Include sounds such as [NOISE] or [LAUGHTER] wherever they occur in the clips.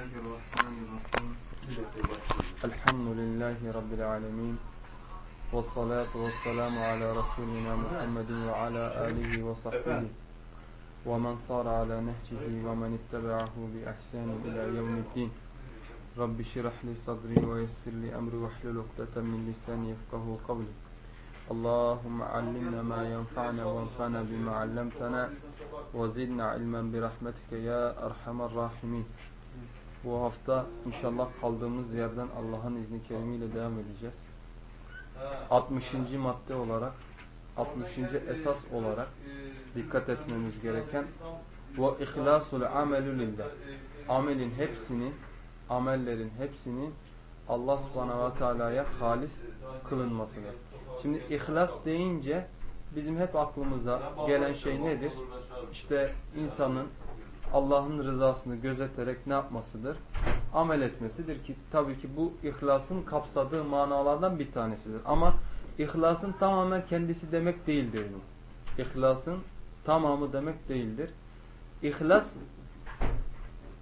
الله الرحمن الرحيم. الحمد لله رب العالمين. والصلاة والسلام على رسولنا محمد وعلى آله وصحبه. ومن صار على نهجه ومن اتبعه بأحسان إلى يوم الدين. رب اشرح لي صدري ويسر لي أمري واحلل عقدة من لساني يفقه قولي. اللهم علمنا ما ينفعنا وانفعنا بما علمتنا وزدنا علما برحمتك ya erhamer rahimin. Bu hafta inşallah kaldığımız yerden Allah'ın izni kerimiyle devam edeceğiz. 60. madde olarak 60. esas olarak dikkat etmemiz gereken ve ihlasul amelü lillah. Amelin hepsini, amellerin hepsini Allah subhanahu ve teala'ya halis kılınmasıdır. Şimdi ihlas deyince bizim hep aklımıza gelen şey nedir? İşte insanın Allah'ın rızasını gözeterek ne yapmasıdır? Amel etmesidir ki tabii ki bu ihlasın kapsadığı manalardan bir tanesidir. Ama ihlasın tamamen kendisi demek değildir. İhlasın tamamı demek değildir. İhlas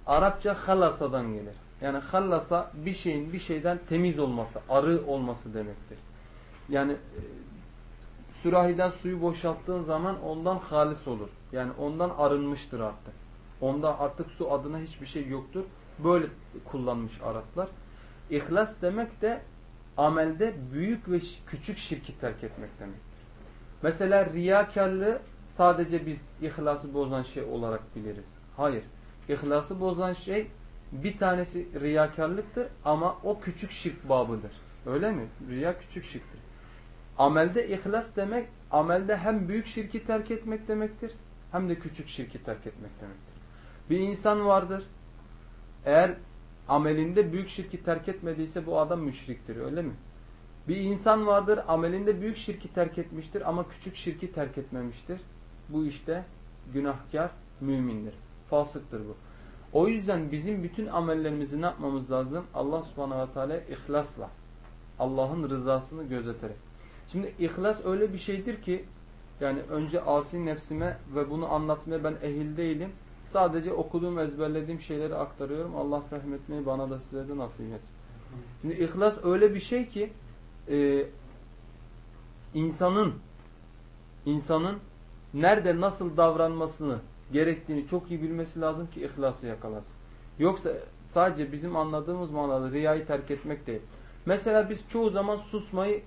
Arapça halasadan gelir. Yani halasa bir şeyin bir şeyden temiz olması, arı olması demektir. Yani e, sürahiden suyu boşalttığın zaman ondan halis olur. Yani ondan arınmıştır artık. Onda artık su adına hiçbir şey yoktur. Böyle kullanmış Araplar. İhlas demek de amelde büyük ve küçük şirki terk etmek demektir. Mesela riyakarlığı sadece biz ihlası bozan şey olarak biliriz. Hayır. İhlası bozan şey bir tanesi riyakarlıktır ama o küçük şirk babıdır. Öyle mi? Riya küçük şirktir. Amelde ihlas demek, amelde hem büyük şirki terk etmek demektir, hem de küçük şirki terk etmek demektir. Bir insan vardır, eğer amelinde büyük şirki terk etmediyse bu adam müşriktir, öyle mi? Bir insan vardır, amelinde büyük şirki terk etmiştir ama küçük şirki terk etmemiştir. Bu işte günahkar, mümindir. Fasıktır bu. O yüzden bizim bütün amellerimizi ne yapmamız lazım? Allah subhanahu ve teala ihlasla, Allah'ın rızasını gözeterek. Şimdi ihlas öyle bir şeydir ki yani önce asi nefsime ve bunu anlatmaya ben ehil değilim. Sadece okuduğum, ezberlediğim şeyleri aktarıyorum. Allah rahmetmeyi bana da size de nasip etsin. Şimdi ihlas öyle bir şey ki e, insanın insanın nerede nasıl davranmasını gerektiğini çok iyi bilmesi lazım ki ihlası yakalasın. Yoksa sadece bizim anladığımız manada riyayı terk etmek değil. Mesela biz çoğu zaman susmayı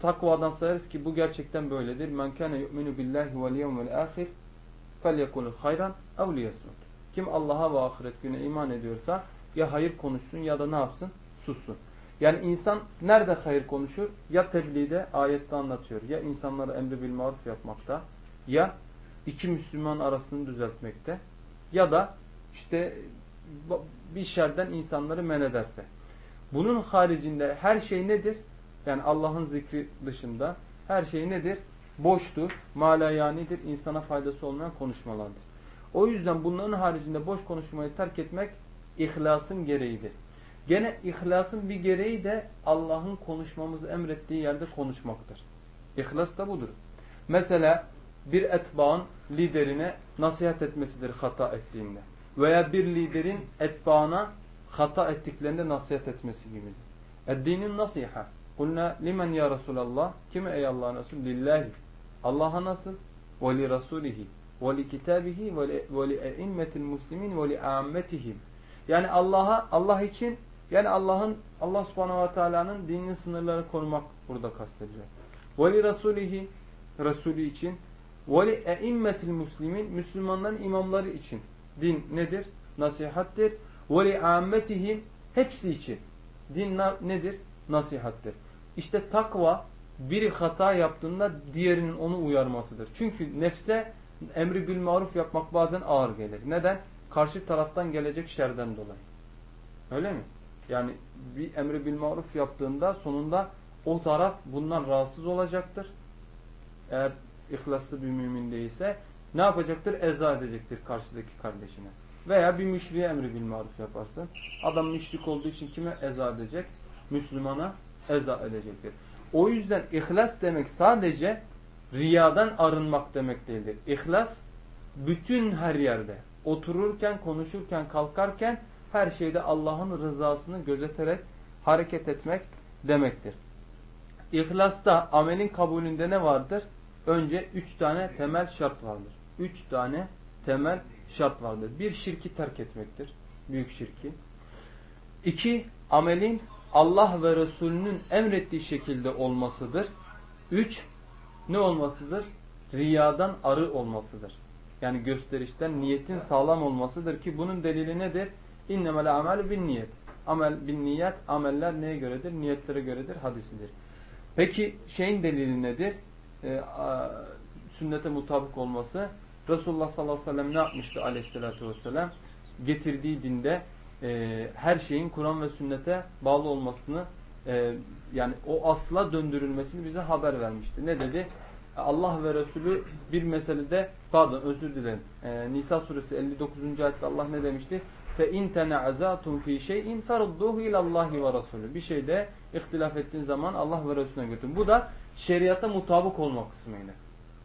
takvadan sayarız ki bu gerçekten böyledir. Men kana yu'minu billahi vel yevmil ahir felyekul hayran ev liyasmut. Kim Allah'a ve ahiret güne iman ediyorsa ya hayır konuşsun ya da ne yapsın? Sussun. Yani insan nerede hayır konuşur? Ya tebliğde ayette anlatıyor. Ya insanlara emri bil maruf yapmakta. Ya iki Müslüman arasını düzeltmekte. Ya da işte bir şerden insanları men ederse. Bunun haricinde her şey nedir? Yani Allah'ın zikri dışında her şey nedir? Boştur, malayanidir, insana faydası olmayan konuşmalardır. O yüzden bunların haricinde boş konuşmayı terk etmek ihlasın gereğidir. Gene ihlasın bir gereği de Allah'ın konuşmamızı emrettiği yerde konuşmaktır. İhlas da budur. Mesela bir etbaın liderine nasihat etmesidir hata ettiğinde. Veya bir liderin etbaına hata ettiklerinde nasihat etmesi gibidir. Eddinin nasiha. Kulna limen ya Resulallah? Kime ey Allah'ın Resulü? Lillahi. Allah'a nasıl? Ve li Rasulihi. Ve li kitabihi ve li e'immetil muslimin ve li a'ammetihim. Yani Allah'a, Allah için yani Allah'ın Allah subhanahu ve teala'nın dininin sınırları korumak burada kastediyor. Ve li Rasulihi Resulü için ve li e'immetil muslimin Müslümanların imamları için din nedir? Nasihattir. Ve li a'ammetihim hepsi için. Din nedir? Nasihattir. İşte takva biri hata yaptığında diğerinin onu uyarmasıdır. Çünkü nefse emri bil maruf yapmak bazen ağır gelir. Neden? Karşı taraftan gelecek şerden dolayı. Öyle mi? Yani bir emri bil maruf yaptığında sonunda o taraf bundan rahatsız olacaktır. Eğer ihlaslı bir mümin değilse ne yapacaktır? Eza edecektir karşıdaki kardeşine. Veya bir müşriye emri bil maruf yaparsın. Adam müşrik olduğu için kime eza edecek? Müslümana eza edecektir. O yüzden ihlas demek sadece riyadan arınmak demek değildir. İhlas bütün her yerde otururken, konuşurken, kalkarken her şeyde Allah'ın rızasını gözeterek hareket etmek demektir. İhlasta amelin kabulünde ne vardır? Önce üç tane temel şart vardır. Üç tane temel şart vardır. Bir şirki terk etmektir. Büyük şirki. İki, amelin Allah ve Resulünün emrettiği şekilde olmasıdır. Üç, ne olmasıdır? Riyadan arı olmasıdır. Yani gösterişten niyetin sağlam olmasıdır ki bunun delili nedir? İnnemel amel bin niyet. Amel bin niyet, ameller neye göredir? Niyetlere göredir, hadisidir. Peki şeyin delili nedir? Ee, a, sünnete mutabık olması. Resulullah sallallahu aleyhi ve sellem ne yapmıştı aleyhissalatü vesselam? Getirdiği dinde e, her şeyin Kur'an ve sünnete bağlı olmasını e, yani o asla döndürülmesini bize haber vermişti. Ne dedi? Allah ve Resulü bir meselede pardon özür dilerim. E, Nisa suresi 59. ayette Allah ne demişti? Fe in tena'azatum fi şey'in ferudduhu ila Allah ve Resulü. Bir şeyde ihtilaf ettiğin zaman Allah ve Resulüne götürün. Bu da şeriata mutabık olma kısmıydı.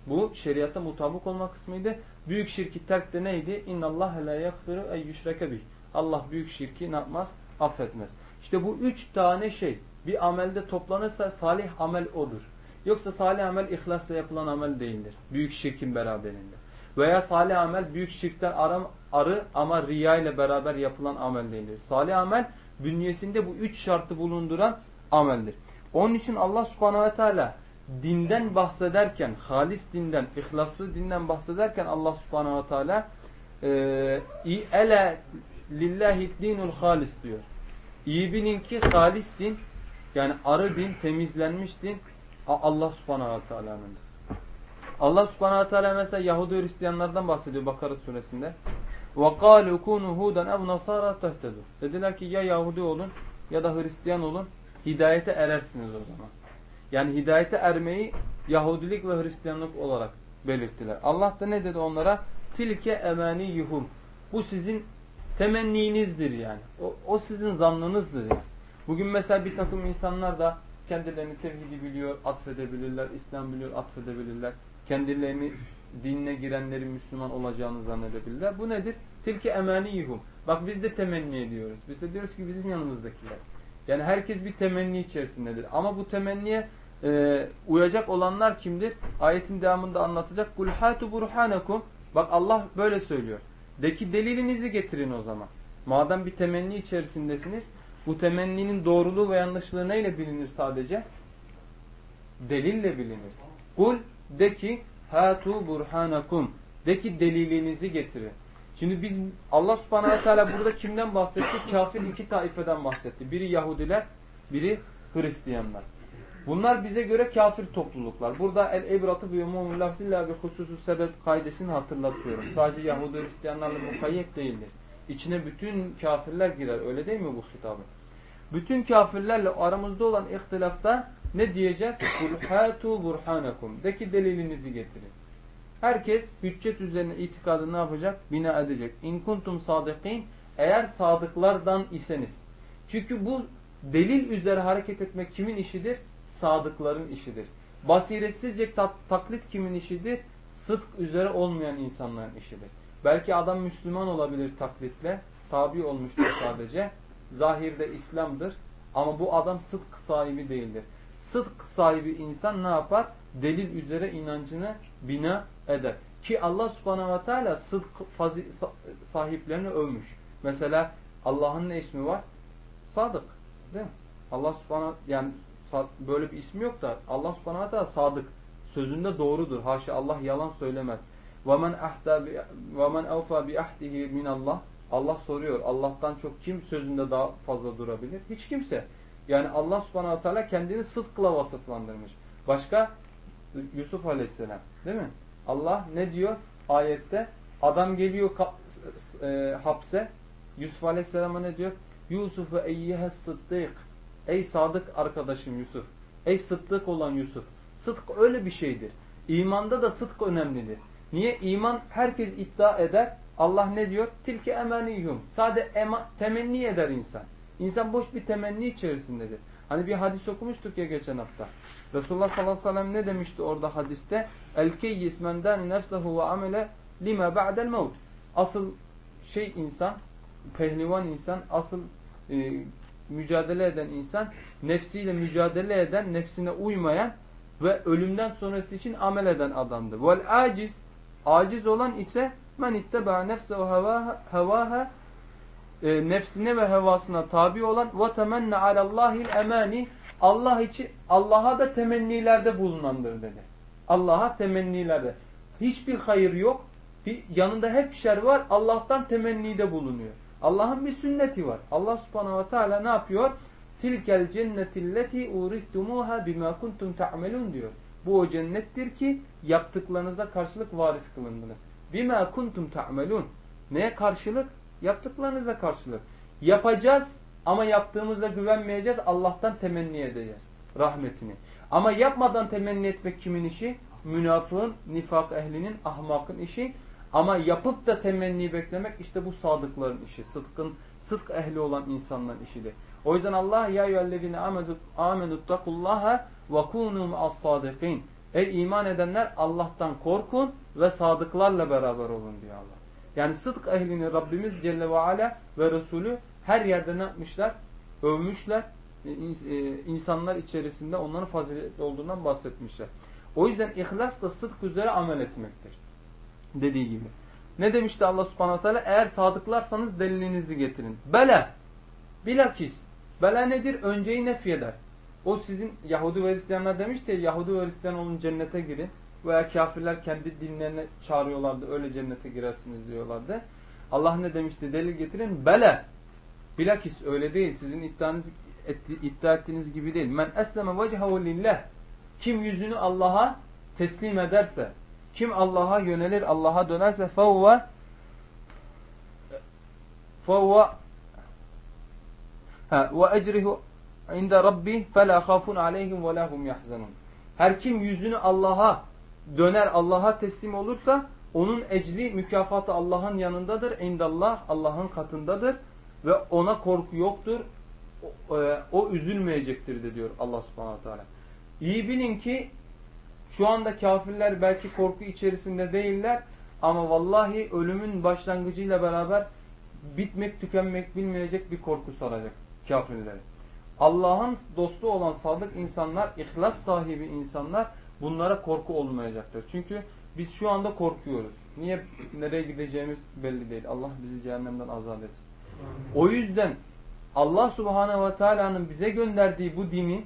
Bu şeriata mutabık olma kısmıydı. Büyük şirki terk de neydi? İnna Allah la yaghfiru en yushraka bih. Allah büyük şirki ne yapmaz? Affetmez. İşte bu üç tane şey bir amelde toplanırsa salih amel odur. Yoksa salih amel ihlasla yapılan amel değildir. Büyük şirkin beraberinde. Veya salih amel büyük şirkten aram, arı ama riya ile beraber yapılan amel değildir. Salih amel bünyesinde bu üç şartı bulunduran ameldir. Onun için Allah subhanahu ve teala dinden bahsederken, halis dinden, ihlaslı dinden bahsederken Allah subhanahu ve teala ele lillahi dinul halis diyor. İyi bilin ki halis din yani arı din, temizlenmiş din Allah subhanahu wa ta'ala'nın. Allah subhanahu wa ta'ala mesela Yahudi Hristiyanlardan bahsediyor Bakara suresinde. وَقَالُوا كُونُوا هُودًا اَوْ نَصَارًا تَهْتَدُوا Dediler ki ya Yahudi olun ya da Hristiyan olun hidayete erersiniz o zaman. Yani hidayete ermeyi Yahudilik ve Hristiyanlık olarak belirttiler. Allah da ne dedi onlara? Tilke emani yuhum. Bu sizin temenninizdir yani. O, o sizin zannınızdır yani. Bugün mesela bir takım insanlar da kendilerini tevhidi biliyor, atfedebilirler, İslam biliyor, atfedebilirler. Kendilerini dinine girenlerin Müslüman olacağını zannedebilirler. Bu nedir? Tilke emaniyuhum. Bak biz de temenni ediyoruz. Biz de diyoruz ki bizim yanımızdakiler. Yani herkes bir temenni içerisindedir. Ama bu temenniye e, uyacak olanlar kimdir? Ayetin devamında anlatacak. Kul hatu burhanakum. Bak Allah böyle söylüyor. De ki delilinizi getirin o zaman. Madem bir temenni içerisindesiniz, bu temenninin doğruluğu ve yanlışlığı neyle bilinir sadece? Delille bilinir. Kul de ki hatu burhanakum. De ki delilinizi getirin. Şimdi biz Allah subhanahu teala burada kimden bahsetti? Kafir iki taifeden bahsetti. Biri Yahudiler, biri Hristiyanlar. Bunlar bize göre kafir topluluklar. Burada el-ibratı bi umumul lafzilla bi hususu sebep kaidesini hatırlatıyorum. Sadece Yahudi Hristiyanlarla mukayyet değildir. İçine bütün kafirler girer. Öyle değil mi bu hitabı? Bütün kafirlerle aramızda olan ihtilafta ne diyeceğiz? [LAUGHS] Kulhatu burhanakum. De ki delilinizi getirin. Herkes hüccet üzerine itikadı ne yapacak? Bina edecek. İn kuntum sadıkin. Eğer sadıklardan iseniz. Çünkü bu delil üzere hareket etmek kimin işidir? Sadıkların işidir. Basiretsizce ta taklit kimin işidir? Sıdk üzere olmayan insanların işidir. Belki adam Müslüman olabilir taklitle. Tabi olmuştur [COUGHS] sadece. Zahirde İslam'dır. Ama bu adam sıdk sahibi değildir. Sıdk sahibi insan ne yapar? Delil üzere inancını bina eder. Ki Allah subhanahu ve teala sıdk sahiplerini övmüş. Mesela Allah'ın ne ismi var? Sadık. Değil mi? Allah subhanahu yani böyle bir ismi yok da Allah subhanahu ve teala sadık. Sözünde doğrudur. Haşa Allah yalan söylemez. وَمَنْ اَحْتَى وَمَنْ اَوْفَى بِأَحْدِهِ مِنَ Allah Allah soruyor. Allah'tan çok kim sözünde daha fazla durabilir? Hiç kimse. Yani Allah subhanahu teala kendini sıdkla vasıflandırmış. Başka Yusuf aleyhisselam değil mi? Allah ne diyor ayette? Adam geliyor e, hapse. Yusuf aleyhisselama ne diyor? Yusuf ve eyyihes sıddık. Ey sadık arkadaşım Yusuf. Ey sıddık olan Yusuf. Sıdk öyle bir şeydir. İmanda da sıdk önemlidir. Niye? İman herkes iddia eder. Allah ne diyor? Tilke emaniyhum. Sade ema, temenni eder insan. İnsan boş bir temenni içerisindedir. Hani bir hadis okumuştuk ya geçen hafta. Resulullah sallallahu aleyhi ve sellem ne demişti orada hadiste? El keyyis men nefsehu ve amele lima ba'del mevt. Asıl şey insan pehlivan insan, asıl e, mücadele eden insan, nefsiyle mücadele eden, nefsine uymayan ve ölümden sonrası için amel eden adamdır. Vel aciz, aciz olan ise men itteba nefse ve hevaha e, nefsine ve hevasına tabi olan ve temenne alallahil emani Allah için Allah'a da temennilerde bulunandır dedi. Allah'a temennilerde. Hiçbir hayır yok. Bir, yanında hep şer var. Allah'tan temennide bulunuyor. Allah'ın bir sünneti var. Allah subhanahu ve teala ne yapıyor? Tilkel cennetilleti urihtumuha bima kuntum ta'melun diyor. Bu o cennettir ki yaptıklarınıza karşılık varis kılındınız. Bima kuntum ta'melun. Neye karşılık? Yaptıklarınıza karşılık. Yapacağız ama yaptığımızda güvenmeyeceğiz. Allah'tan temenni edeceğiz. Rahmetini. Ama yapmadan temenni etmek kimin işi? Münafığın, nifak ehlinin, ahmakın işi. Ama yapıp da temenni beklemek işte bu sadıkların işi. Sıdkın, sıdk ehli olan insanların işidir. O yüzden Allah ya eyyühellezine amenuttakullaha ve kunu ma'as-sadikin. Ey iman edenler Allah'tan korkun ve sadıklarla beraber olun diyor Allah. Yani sıdk ehlini Rabbimiz Celle ve Ala ve Resulü her yerde ne yapmışlar? Övmüşler. E, e, insanlar içerisinde onların faziletli olduğundan bahsetmişler. O yüzden ihlas da sıdk üzere amel etmektir. Dediği gibi. Ne demişti Allah subhanahu teala? Eğer sadıklarsanız delilinizi getirin. Bela. Bilakis. Bela nedir? Önceyi nefyeder. O sizin Yahudi ve Hristiyanlar demişti Yahudi ve Hristiyan olun cennete girin. Veya kafirler kendi dinlerine çağırıyorlardı. Öyle cennete girersiniz diyorlardı. Allah ne demişti? Delil getirin. Bela. Bilakis öyle değil. Sizin iddianız, iddia ettiğiniz gibi değil. Men esleme vechehu lillah. Kim yüzünü Allah'a teslim ederse, kim Allah'a yönelir, Allah'a dönerse fevve fevve ve ecrihu inde rabbi fela khafun aleyhim ve lahum yahzanun. Her kim yüzünü Allah'a döner, Allah'a teslim olursa onun ecri mükafatı Allah'ın yanındadır. İndallah Allah'ın katındadır ve ona korku yoktur. O, e, o üzülmeyecektir de diyor Allah subhanahu teala. İyi bilin ki şu anda kafirler belki korku içerisinde değiller ama vallahi ölümün başlangıcıyla beraber bitmek tükenmek bilmeyecek bir korku saracak kafirleri. Allah'ın dostu olan sadık insanlar, ihlas sahibi insanlar bunlara korku olmayacaktır. Çünkü biz şu anda korkuyoruz. Niye nereye gideceğimiz belli değil. Allah bizi cehennemden azat etsin. O yüzden Allah Subhanahu ve Taala'nın bize gönderdiği bu dini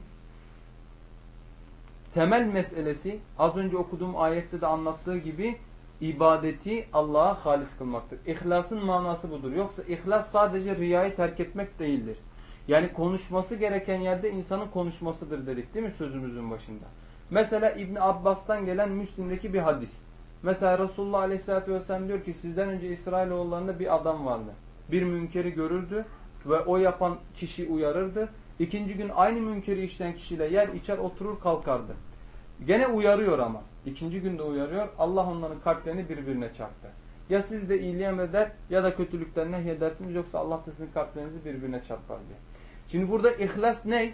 temel meselesi az önce okuduğum ayette de anlattığı gibi ibadeti Allah'a halis kılmaktır. İhlasın manası budur. Yoksa ihlas sadece riyayı terk etmek değildir. Yani konuşması gereken yerde insanın konuşmasıdır dedik değil mi sözümüzün başında. Mesela İbn Abbas'tan gelen Müslim'deki bir hadis. Mesela Resulullah Aleyhisselatü Vesselam diyor ki sizden önce İsrailoğullarında bir adam vardı. Bir münkeri görürdü ve o yapan kişi uyarırdı. İkinci gün aynı münkeri işleyen kişiyle yer içer oturur kalkardı. Gene uyarıyor ama. İkinci günde uyarıyor. Allah onların kalplerini birbirine çarptı. Ya siz de iyiliğe eder ya da kötülükten nehyedersiniz yoksa Allah da sizin kalplerinizi birbirine çarpar diye. Şimdi burada ihlas ne?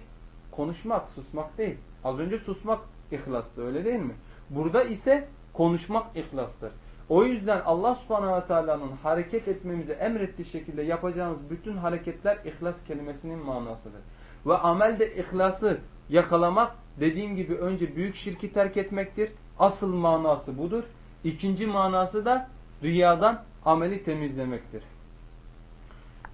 Konuşmak, susmak değil. Az önce susmak ihlastı öyle değil mi? Burada ise konuşmak ihlastır. O yüzden Allah subhanahu ve teala'nın hareket etmemizi emrettiği şekilde yapacağımız bütün hareketler ihlas kelimesinin manasıdır. Ve amelde ihlası yakalamak dediğim gibi önce büyük şirki terk etmektir. Asıl manası budur. İkinci manası da riyadan ameli temizlemektir.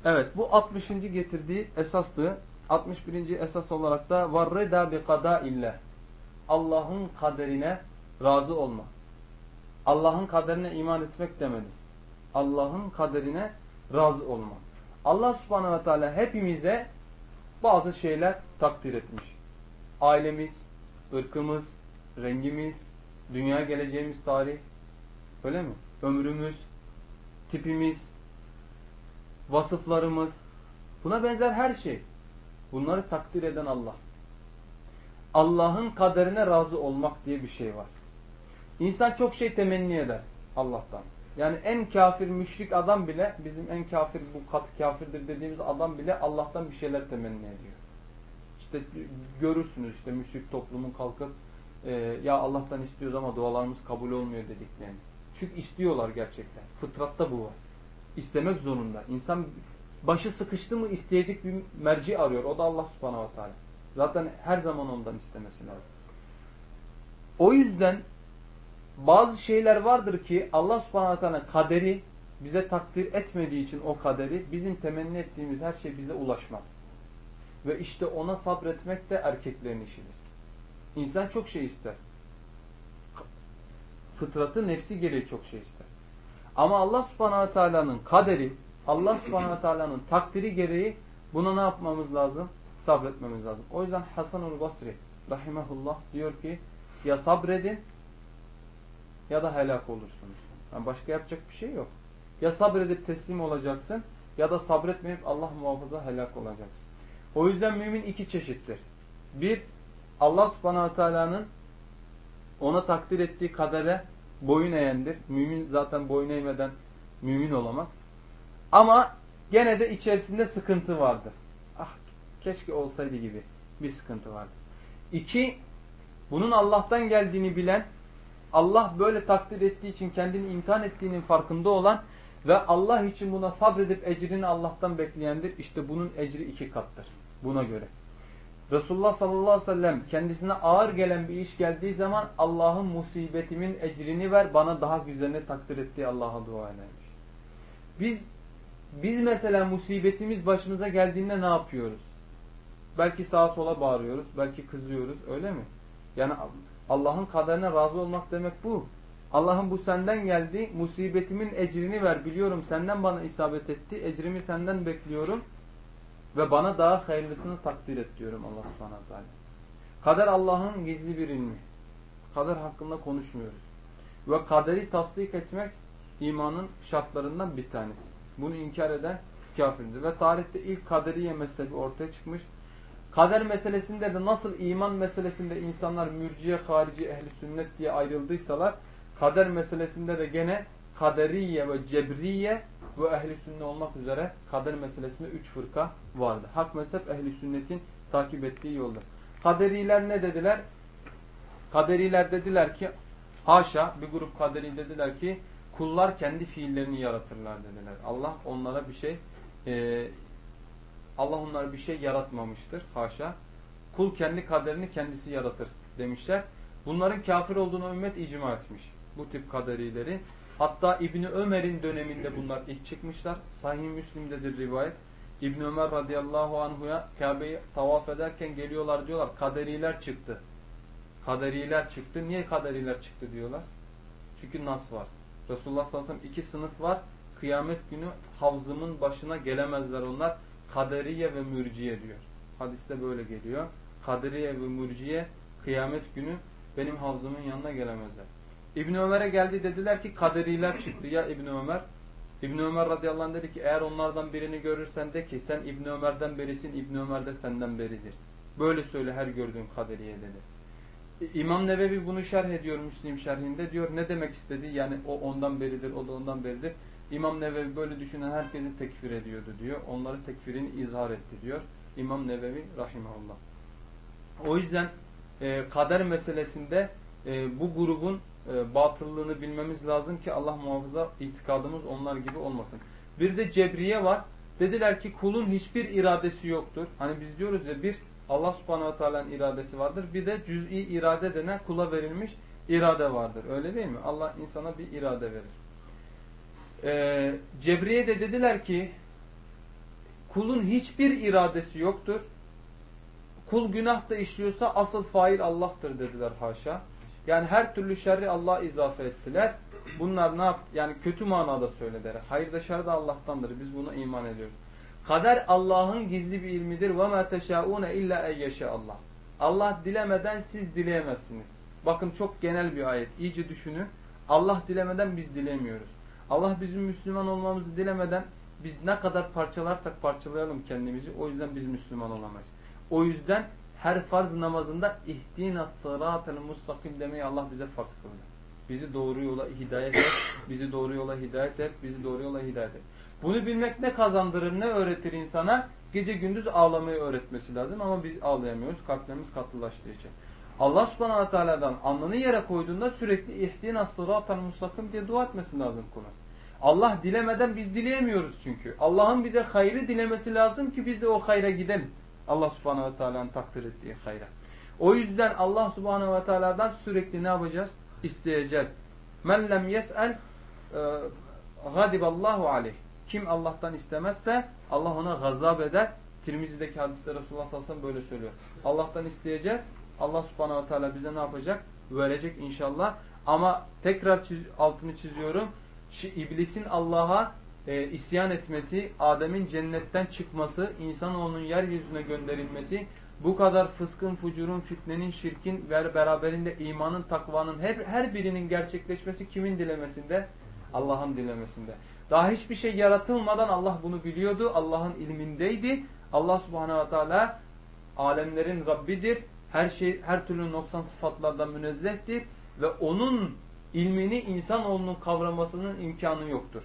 Evet bu 60. getirdiği esastı. 61. esas olarak da varreda bi kada illah. Allah'ın kaderine razı olma. Allah'ın kaderine iman etmek demedi. Allah'ın kaderine razı olma. Allah subhanahu ve teala hepimize bazı şeyler takdir etmiş. Ailemiz, ırkımız, rengimiz, dünya geleceğimiz tarih, öyle mi? Ömrümüz, tipimiz, vasıflarımız, buna benzer her şey. Bunları takdir eden Allah. Allah'ın kaderine razı olmak diye bir şey var. İnsan çok şey temenni eder Allah'tan. Yani en kafir, müşrik adam bile, bizim en kafir, bu katı kafirdir dediğimiz adam bile Allah'tan bir şeyler temenni ediyor. İşte görürsünüz işte müşrik toplumun kalkıp e, ya Allah'tan istiyoruz ama dualarımız kabul olmuyor dediklerini. Çünkü istiyorlar gerçekten. Fıtratta bu var. İstemek zorunda. İnsan başı sıkıştı mı isteyecek bir merci arıyor. O da Allah subhanahu wa ta'ala. Zaten her zaman ondan istemesi lazım. O yüzden bazı şeyler vardır ki Allah subhanahu wa ta'ala kaderi bize takdir etmediği için o kaderi bizim temenni ettiğimiz her şey bize ulaşmaz. Ve işte ona sabretmek de erkeklerin işidir. İnsan çok şey ister. Fıtratı nefsi gereği çok şey ister. Ama Allah subhanahu teala'nın kaderi, Allah subhanahu teala'nın takdiri gereği buna ne yapmamız lazım? Sabretmemiz lazım. O yüzden Hasanul Basri rahimahullah diyor ki ya sabredin ya da helak olursunuz. Yani başka yapacak bir şey yok. Ya sabredip teslim olacaksın ya da sabretmeyip Allah muhafaza helak olacaksın. O yüzden mümin iki çeşittir. Bir, Allah subhanahu teala'nın ona takdir ettiği kadere boyun eğendir. Mümin zaten boyun eğmeden mümin olamaz. Ama gene de içerisinde sıkıntı vardır. Ah keşke olsaydı gibi bir sıkıntı vardır. İki, bunun Allah'tan geldiğini bilen, Allah böyle takdir ettiği için kendini imtihan ettiğinin farkında olan ve Allah için buna sabredip ecrini Allah'tan bekleyendir. İşte bunun ecri iki kattır. Buna göre. Resulullah sallallahu aleyhi ve sellem kendisine ağır gelen bir iş geldiği zaman Allah'ın musibetimin ecrini ver bana daha güzelini takdir ettiği Allah'a dua edermiş. Biz biz mesela musibetimiz başımıza geldiğinde ne yapıyoruz? Belki sağa sola bağırıyoruz, belki kızıyoruz öyle mi? Yani Allah'ın kaderine razı olmak demek bu. Allah'ın bu senden geldi, musibetimin ecrini ver biliyorum senden bana isabet etti, ecrimi senden bekliyorum. Ve bana daha hayırlısını takdir et diyorum Allah subhanahu teala. Kader Allah'ın gizli bir ilmi. Kader hakkında konuşmuyoruz. Ve kaderi tasdik etmek imanın şartlarından bir tanesi. Bunu inkar eden kafirdir. Ve tarihte ilk kaderiye mezhebi ortaya çıkmış. Kader meselesinde de nasıl iman meselesinde insanlar mürciye, harici, ehli sünnet diye ayrıldıysalar kader meselesinde de gene kaderiye ve cebriye ve ehli sünnet olmak üzere kader meselesinde üç fırka vardı. Hak mezhep ehli sünnetin takip ettiği yolda. Kaderiler ne dediler? Kaderiler dediler ki haşa bir grup kaderi dediler ki kullar kendi fiillerini yaratırlar dediler. Allah onlara bir şey e, Allah onlara bir şey yaratmamıştır. Haşa. Kul kendi kaderini kendisi yaratır demişler. Bunların kafir olduğunu ümmet icma etmiş. Bu tip kaderileri. Hatta İbni Ömer'in döneminde bunlar ilk çıkmışlar. Sahih Müslim'dedir rivayet. İbni Ömer radıyallahu anhuya Kabe'yi tavaf ederken geliyorlar diyorlar kaderiler çıktı. Kaderiler çıktı. Niye kaderiler çıktı diyorlar? Çünkü nas var. Resulullah sallallahu aleyhi ve sellem iki sınıf var. Kıyamet günü havzımın başına gelemezler onlar. Kaderiye ve mürciye diyor. Hadiste böyle geliyor. Kaderiye ve mürciye kıyamet günü benim havzımın yanına gelemezler. İbn Ömer'e geldi dediler ki kaderiler çıktı ya İbn Ömer. İbn Ömer radıyallahu anh dedi ki eğer onlardan birini görürsen de ki sen İbn Ömer'den berisin İbn Ömer de senden beridir. Böyle söyle her gördüğün kaderiye dedi. İmam Nevevi bunu şerh ediyor Müslim şerhinde diyor ne demek istedi yani o ondan beridir o da ondan beridir. İmam Nevevi böyle düşünen herkesi tekfir ediyordu diyor. Onları tekfirini izhar etti diyor. İmam Nevevi rahimahullah. O yüzden e, kader meselesinde e, bu grubun e, batıllığını bilmemiz lazım ki Allah muhafaza itikadımız onlar gibi olmasın. Bir de cebriye var. Dediler ki kulun hiçbir iradesi yoktur. Hani biz diyoruz ya bir Allah subhanahu teala'nın iradesi vardır. Bir de cüz'i irade denen kula verilmiş irade vardır. Öyle değil mi? Allah insana bir irade verir. Ee, Cebriye de dediler ki kulun hiçbir iradesi yoktur. Kul günah da işliyorsa asıl fail Allah'tır dediler haşa. Yani her türlü şerri Allah'a izafe ettiler. Bunlar ne yap? Yani kötü manada söylediler. Hayır da şer de Allah'tandır. Biz buna iman ediyoruz. Kader Allah'ın gizli bir ilmidir. Ve ma teşaune illa eyyeşe Allah. Allah dilemeden siz dileyemezsiniz. Bakın çok genel bir ayet. İyice düşünün. Allah dilemeden biz dilemiyoruz. Allah bizim Müslüman olmamızı dilemeden biz ne kadar parçalarsak parçalayalım kendimizi. O yüzden biz Müslüman olamayız. O yüzden her farz namazında ihdina sıratel mustakim demeyi Allah bize farz kıldı. Bizi doğru yola hidayet et, bizi doğru yola hidayet et, bizi doğru yola hidayet et. Bunu bilmek ne kazandırır, ne öğretir insana? Gece gündüz ağlamayı öğretmesi lazım ama biz ağlayamıyoruz. Kalplerimiz katılaştığı için. Allah subhanahu teala'dan alnını yere koyduğunda sürekli ihdina sıratel mustakim diye dua etmesi lazım kulun. Allah dilemeden biz dileyemiyoruz çünkü. Allah'ın bize hayrı dilemesi lazım ki biz de o hayra gidelim. Allah subhanehu ve teala'nın takdir ettiği hayra. O yüzden Allah subhanehu ve teala'dan sürekli ne yapacağız? İsteyeceğiz. Men lem yes'el e, gadiballahu aleyh. Kim Allah'tan istemezse Allah ona gazap eder. Tirmizi'deki hadiste Resulullah sallallahu aleyhi ve sellem böyle söylüyor. Allah'tan isteyeceğiz. Allah subhanehu ve teala bize ne yapacak? Verecek inşallah. Ama tekrar çiz, altını çiziyorum. Şu iblisin Allah'a e, isyan etmesi, Adem'in cennetten çıkması, insanoğlunun yeryüzüne gönderilmesi, bu kadar fıskın, fucurun, fitnenin, şirkin ve beraberinde imanın, takvanın her, her birinin gerçekleşmesi kimin dilemesinde? Allah'ın dilemesinde. Daha hiçbir şey yaratılmadan Allah bunu biliyordu. Allah'ın ilmindeydi. Allah subhanehu ve teala alemlerin Rabbidir. Her şey, her türlü noksan sıfatlardan münezzehtir. Ve onun ilmini insanoğlunun kavramasının imkanı yoktur.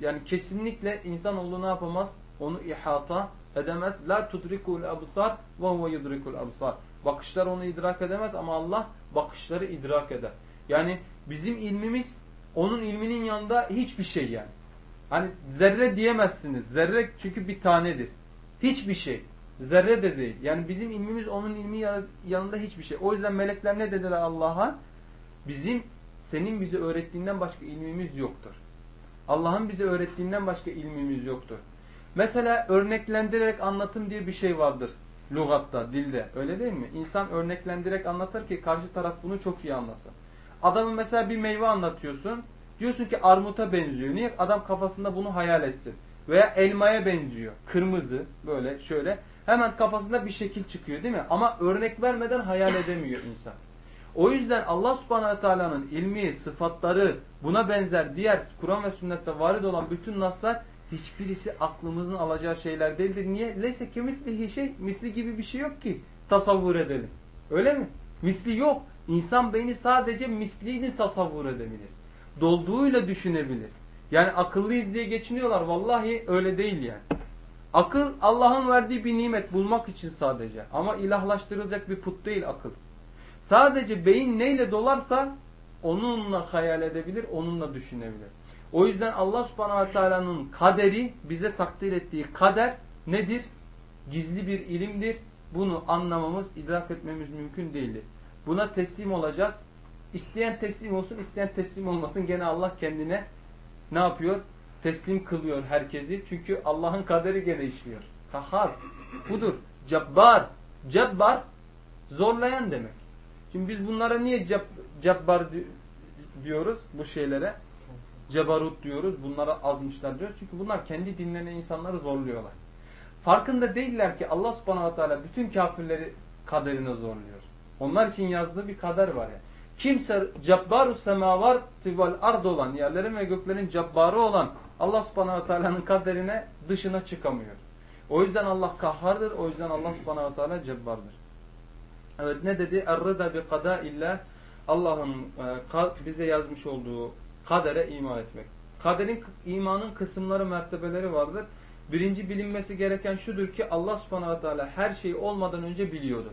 Yani kesinlikle insanoğlu ne yapamaz? Onu ihata edemez. La tudrikul absar ve huve yudrikul absar. Bakışlar onu idrak edemez ama Allah bakışları idrak eder. Yani bizim ilmimiz onun ilminin yanında hiçbir şey yani. Hani zerre diyemezsiniz. Zerre çünkü bir tanedir. Hiçbir şey. Zerre de değil. Yani bizim ilmimiz onun ilmi yanında hiçbir şey. O yüzden melekler ne dediler Allah'a? Bizim senin bize öğrettiğinden başka ilmimiz yoktur. Allah'ın bize öğrettiğinden başka ilmimiz yoktur. Mesela örneklendirerek anlatım diye bir şey vardır. Lugatta, dilde. Öyle değil mi? İnsan örneklendirerek anlatır ki karşı taraf bunu çok iyi anlasın. Adamın mesela bir meyve anlatıyorsun. Diyorsun ki armuta benziyor. Niye? Adam kafasında bunu hayal etsin. Veya elmaya benziyor. Kırmızı böyle şöyle. Hemen kafasında bir şekil çıkıyor değil mi? Ama örnek vermeden hayal edemiyor insan. O yüzden Allah subhanahu teala'nın ilmi, sıfatları, buna benzer diğer Kur'an ve sünnette varid olan bütün naslar hiçbirisi aklımızın alacağı şeyler değildir. Niye? Leyse kemislihi şey, misli gibi bir şey yok ki tasavvur edelim. Öyle mi? Misli yok. İnsan beyni sadece mislini tasavvur edebilir. Dolduğuyla düşünebilir. Yani akıllıyız diye geçiniyorlar. Vallahi öyle değil yani. Akıl Allah'ın verdiği bir nimet bulmak için sadece. Ama ilahlaştırılacak bir put değil akıl. Sadece beyin neyle dolarsa onunla hayal edebilir, onunla düşünebilir. O yüzden Allah subhanahu teala'nın kaderi, bize takdir ettiği kader nedir? Gizli bir ilimdir. Bunu anlamamız, idrak etmemiz mümkün değildir. Buna teslim olacağız. İsteyen teslim olsun, isteyen teslim olmasın. Gene Allah kendine ne yapıyor? Teslim kılıyor herkesi. Çünkü Allah'ın kaderi gene işliyor. Kahhar. Budur. Cabbar. Cabbar zorlayan demek. Şimdi biz bunlara niye ceb cabbar diyoruz bu şeylere? Cebarut diyoruz. Bunlara azmışlar diyoruz. Çünkü bunlar kendi dinlerine insanları zorluyorlar. Farkında değiller ki Allah subhanahu wa ta'ala bütün kafirleri kaderine zorluyor. Onlar için yazdığı bir kader var ya. Kimse cabbarus semavar vel ard olan yerlerin ve göklerin cabbarı olan Allah subhanahu wa ta'ala'nın kaderine dışına çıkamıyor. O yüzden Allah kahhardır. O yüzden Allah subhanahu wa ta'ala cebbardır. Evet ne dedi? Er-rıda bi illa Allah'ın e, bize yazmış olduğu kadere iman etmek. Kaderin imanın kısımları, mertebeleri vardır. Birinci bilinmesi gereken şudur ki Allah subhanahu wa ta'ala her şeyi olmadan önce biliyordu.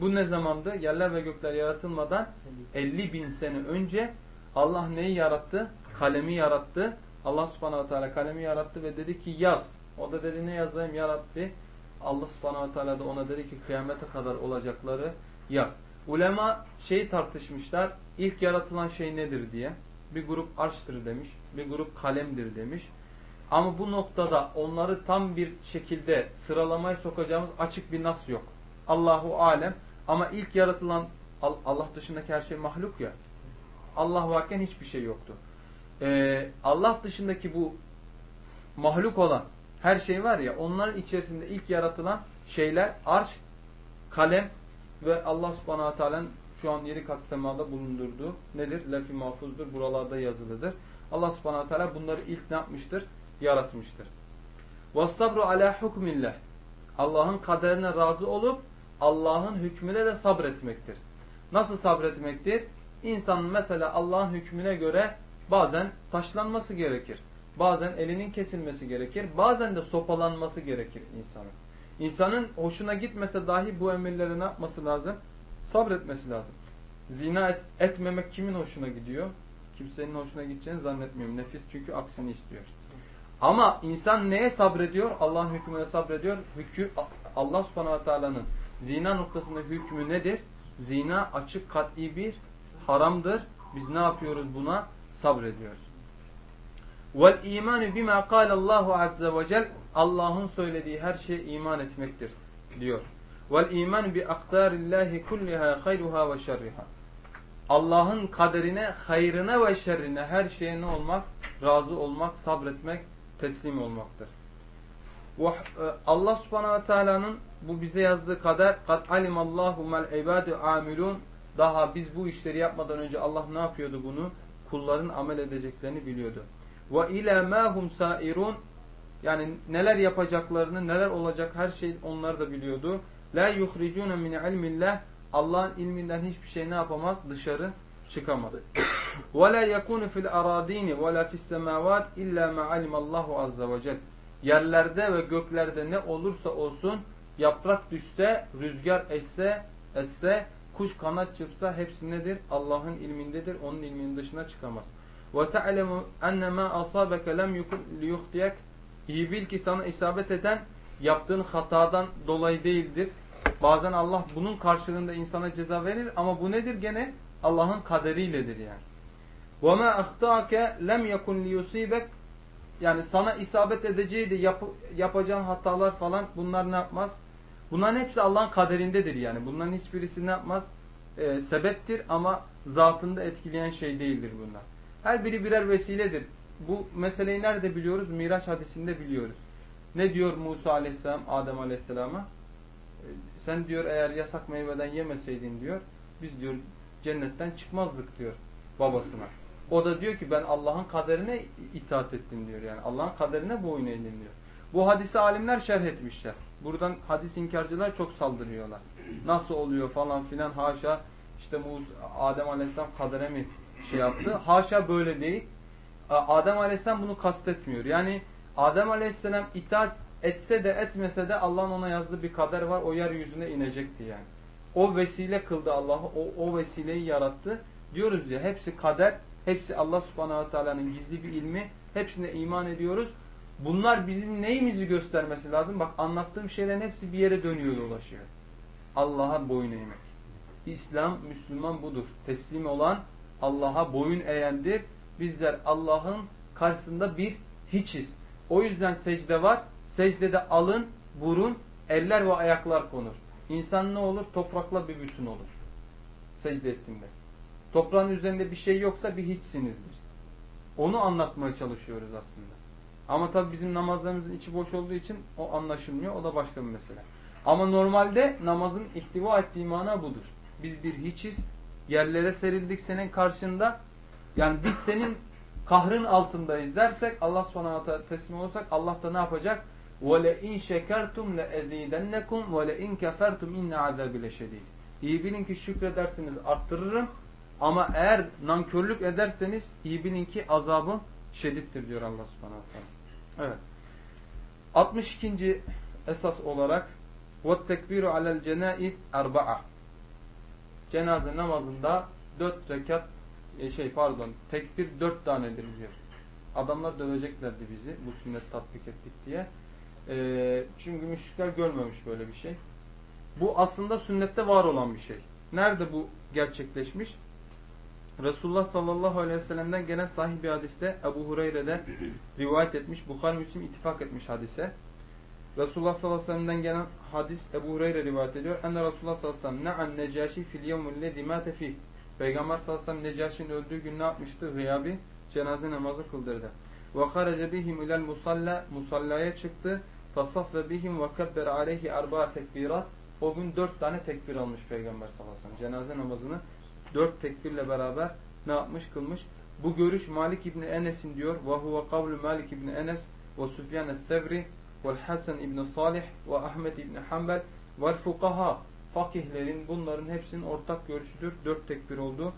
Bu ne zamandı? Yerler ve gökler yaratılmadan 50 bin sene önce Allah neyi yarattı? Kalemi yarattı. Allah subhanahu wa ta'ala kalemi yarattı ve dedi ki yaz. O da dedi ne yazayım ya Rabbi? Allah subhanahu wa ta'ala da ona dedi ki kıyamete kadar olacakları yaz. Ulema şey tartışmışlar. İlk yaratılan şey nedir diye. Bir grup arştır demiş. Bir grup kalemdir demiş. Ama bu noktada onları tam bir şekilde sıralamaya sokacağımız açık bir nas yok. Allahu alem. Ama ilk yaratılan Allah dışındaki her şey mahluk ya. Allah varken hiçbir şey yoktu Ee, Allah dışındaki bu mahluk olan her şey var ya onların içerisinde ilk yaratılan şeyler arş, kalem ve Allah subhanahu teala'nın şu an yeri kat semada bulundurduğu nedir? Lef-i mahfuzdur. Buralarda yazılıdır. Allah subhanahu teala bunları ilk ne yapmıştır? Yaratmıştır. وَالصَّبْرُ عَلَى حُكْمِ Allah'ın kaderine razı olup Allah'ın hükmüne de sabretmektir. Nasıl sabretmektir? İnsanın mesela Allah'ın hükmüne göre bazen taşlanması gerekir. Bazen elinin kesilmesi gerekir. Bazen de sopalanması gerekir insanın. İnsanın hoşuna gitmese dahi bu emirleri ne yapması lazım? Sabretmesi lazım. Zina et, etmemek kimin hoşuna gidiyor? kimsenin hoşuna gideceğini zannetmiyorum. Nefis çünkü aksini istiyor. Ama insan neye sabrediyor? Allah'ın hükmüne sabrediyor. Hükü, Allah subhanahu teala'nın zina noktasında hükmü nedir? Zina açık kat'i bir haramdır. Biz ne yapıyoruz buna? Sabrediyoruz. Vel imanu bima Allahu azze ve cel Allah'ın söylediği her şeye iman etmektir diyor. Vel iman bi akdarillahi kulliha hayruha ve şerriha. Allah'ın kaderine, hayrına ve şerrine her şeye ne olmak? Razı olmak, sabretmek, teslim olmaktır. E, Allah subhanahu ve teala'nın bu bize yazdığı kader kad alimallahu mel ibadu amilun daha biz bu işleri yapmadan önce Allah ne yapıyordu bunu? Kulların amel edeceklerini biliyordu. Ve ila ma hum sairun yani neler yapacaklarını, neler olacak her şey onlar da biliyordu. La yuhricuna min ilmillah Allah'ın ilminden hiçbir şey ne yapamaz? Dışarı çıkamaz. [COUGHS] Ve la yekunu fil aradini ve la fis semavat illa ma alimallahu azze ve cel. Yerlerde ve göklerde ne olursa olsun yaprak düşse, rüzgar esse, esse, kuş kanat çırpsa hepsi nedir? Allah'ın ilmindedir. Onun ilminin dışına çıkamaz. Ve ta'lemu enne ma asabeke lem yukun liyuhtiyek. İyi bil ki sana isabet eden yaptığın hatadan dolayı değildir. Bazen Allah bunun karşılığında insana ceza verir ama bu nedir gene? Allah'ın kaderiyledir yani. وَمَا اَخْتَاكَ lem يَكُنْ لِيُسِيبَكَ Yani sana isabet edeceğiydi yap, yapacağın hatalar falan bunlar ne yapmaz? Bunların hepsi Allah'ın kaderindedir yani. Bunların hiçbirisi ne yapmaz? Ee, sebeptir ama zatında etkileyen şey değildir bunlar. Her biri birer vesiledir. Bu meseleyi nerede biliyoruz? Miraç hadisinde biliyoruz. Ne diyor Musa aleyhisselam Adem aleyhisselama? Ee, sen diyor eğer yasak meyveden yemeseydin diyor. Biz diyor cennetten çıkmazdık diyor babasına. O da diyor ki ben Allah'ın kaderine itaat ettim diyor. Yani Allah'ın kaderine boyun eğdim diyor. Bu hadisi alimler şerh etmişler. Buradan hadis inkarcılar çok saldırıyorlar. Nasıl oluyor falan filan haşa işte Adem Aleyhisselam kadere mi şey yaptı? [CLEARS THROAT] Haşa böyle değil. Adem Aleyhisselam bunu kastetmiyor. Yani Adem Aleyhisselam itaat etse de etmese de Allah'ın ona yazdığı bir kader var. O yeryüzüne inecekti yani. O vesile kıldı Allah'ı. O, o vesileyi yarattı. Diyoruz ya hepsi kader. Hepsi Allah subhanahu teala'nın gizli bir ilmi. Hepsine iman ediyoruz. Bunlar bizim neyimizi göstermesi lazım? Bak anlattığım şeylerin hepsi bir yere dönüyor dolaşıyor. Allah'a boyun eğmek. İslam, Müslüman budur. Teslim olan Allah'a boyun eğendir. Bizler Allah'ın karşısında bir hiçiz. O yüzden secde var. Secdede alın, burun, eller ve ayaklar konur. İnsan ne olur? Toprakla bir bütün olur. Secde ettiğinde. Toprağın üzerinde bir şey yoksa bir hiçsinizdir. Onu anlatmaya çalışıyoruz aslında. Ama tabi bizim namazlarımızın içi boş olduğu için o anlaşılmıyor. O da başka bir mesele. Ama normalde namazın ihtiva ettiği mana budur. Biz bir hiçiz. Yerlere serildik senin karşında. Yani biz senin kahrın altındayız dersek Allah subhanahu teslim olursak Allah da ne yapacak? وَلَاِنْ شَكَرْتُمْ لَاَزِيدَنَّكُمْ وَلَاِنْ كَفَرْتُمْ اِنَّ عَذَابِ لَشَد۪يدٍ İyi bilin ki şükredersiniz arttırırım ama eğer nankörlük ederseniz iyi bilin ki azabım şedittir diyor Allah subhanahu teala. Evet. 62. esas olarak وَالتَّكْبِيرُ عَلَى الْجَنَائِزِ اَرْبَعَ Cenaze namazında dört rekat e, şey pardon tekbir dört tanedir diyor. Adamlar döveceklerdi bizi bu sünnet tatbik ettik diye. E, çünkü müşrikler görmemiş böyle bir şey. Bu aslında sünnette var olan bir şey. Nerede bu gerçekleşmiş? Resulullah sallallahu aleyhi ve sellem'den gelen sahih bir hadiste Ebu Hureyre'de rivayet etmiş. Bukhari Müslim ittifak etmiş hadise. Resulullah sallallahu aleyhi ve sellem'den gelen hadis Ebu Hureyre rivayet ediyor. Enne Resulullah sallallahu aleyhi ve sellem ne'an necaşi fil yevmullezi mâte fih. Peygamber sallallahu aleyhi ve sellem Necaşi'nin öldüğü gün ne yapmıştı? Hıyabi cenaze namazı kıldırdı. Ve harace bihim ilel musalla musallaya çıktı. Fasaffe bihim ve kebbere aleyhi arba'a tekbirat. O gün dört tane tekbir almış Peygamber sallallahu aleyhi ve sellem. Cenaze namazını dört tekbirle beraber ne yapmış kılmış. Bu görüş Malik İbni Enes'in diyor. Huve kavlu Malik İbni Enes el-Tevri ve Hasan İbni Salih Ahmet İbni Hanbel fukaha fakihlerin bunların hepsinin ortak görüşüdür. Dört tekbir oldu.